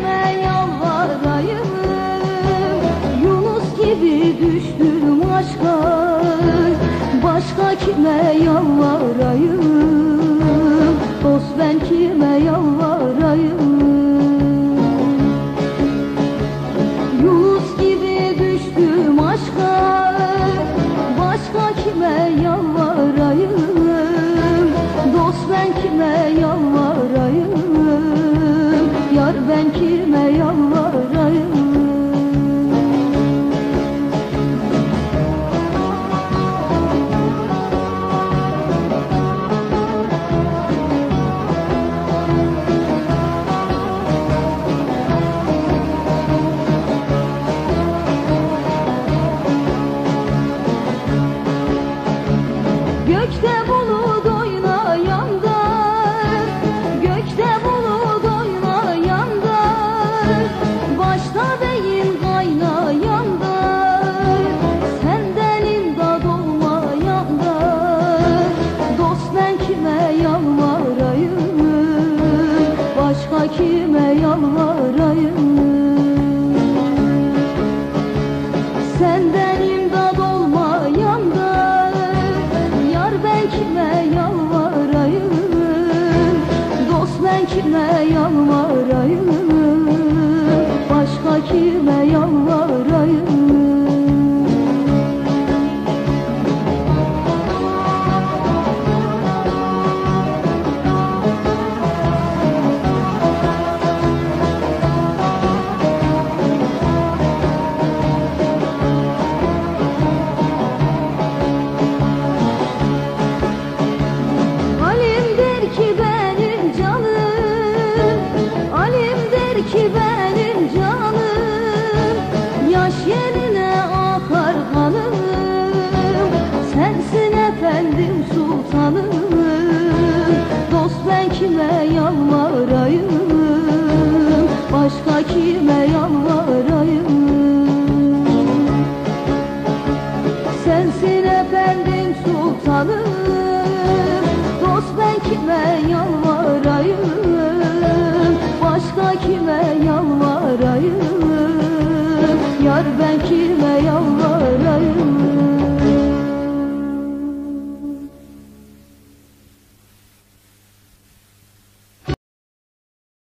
kime yalvarayım. Yunus gibi düştüm aşka. Başka kime yalvarayım? Dost ben kime yalvarayım Gökte bulut oynayanda Gökte bulut oynayanda Başta beyin kaynayanda Senden imdad olmayanda Dost ben kime yalvarayım? Başka kime yalvarayım ki benim canım. Yaş yerine akar kanım Sensin efendim sultanım. Dost ben kime yalvarayım? Başka kime yalvarayım? Sensin efendim sultanım. Dost ben kime yalvarayım Başka kime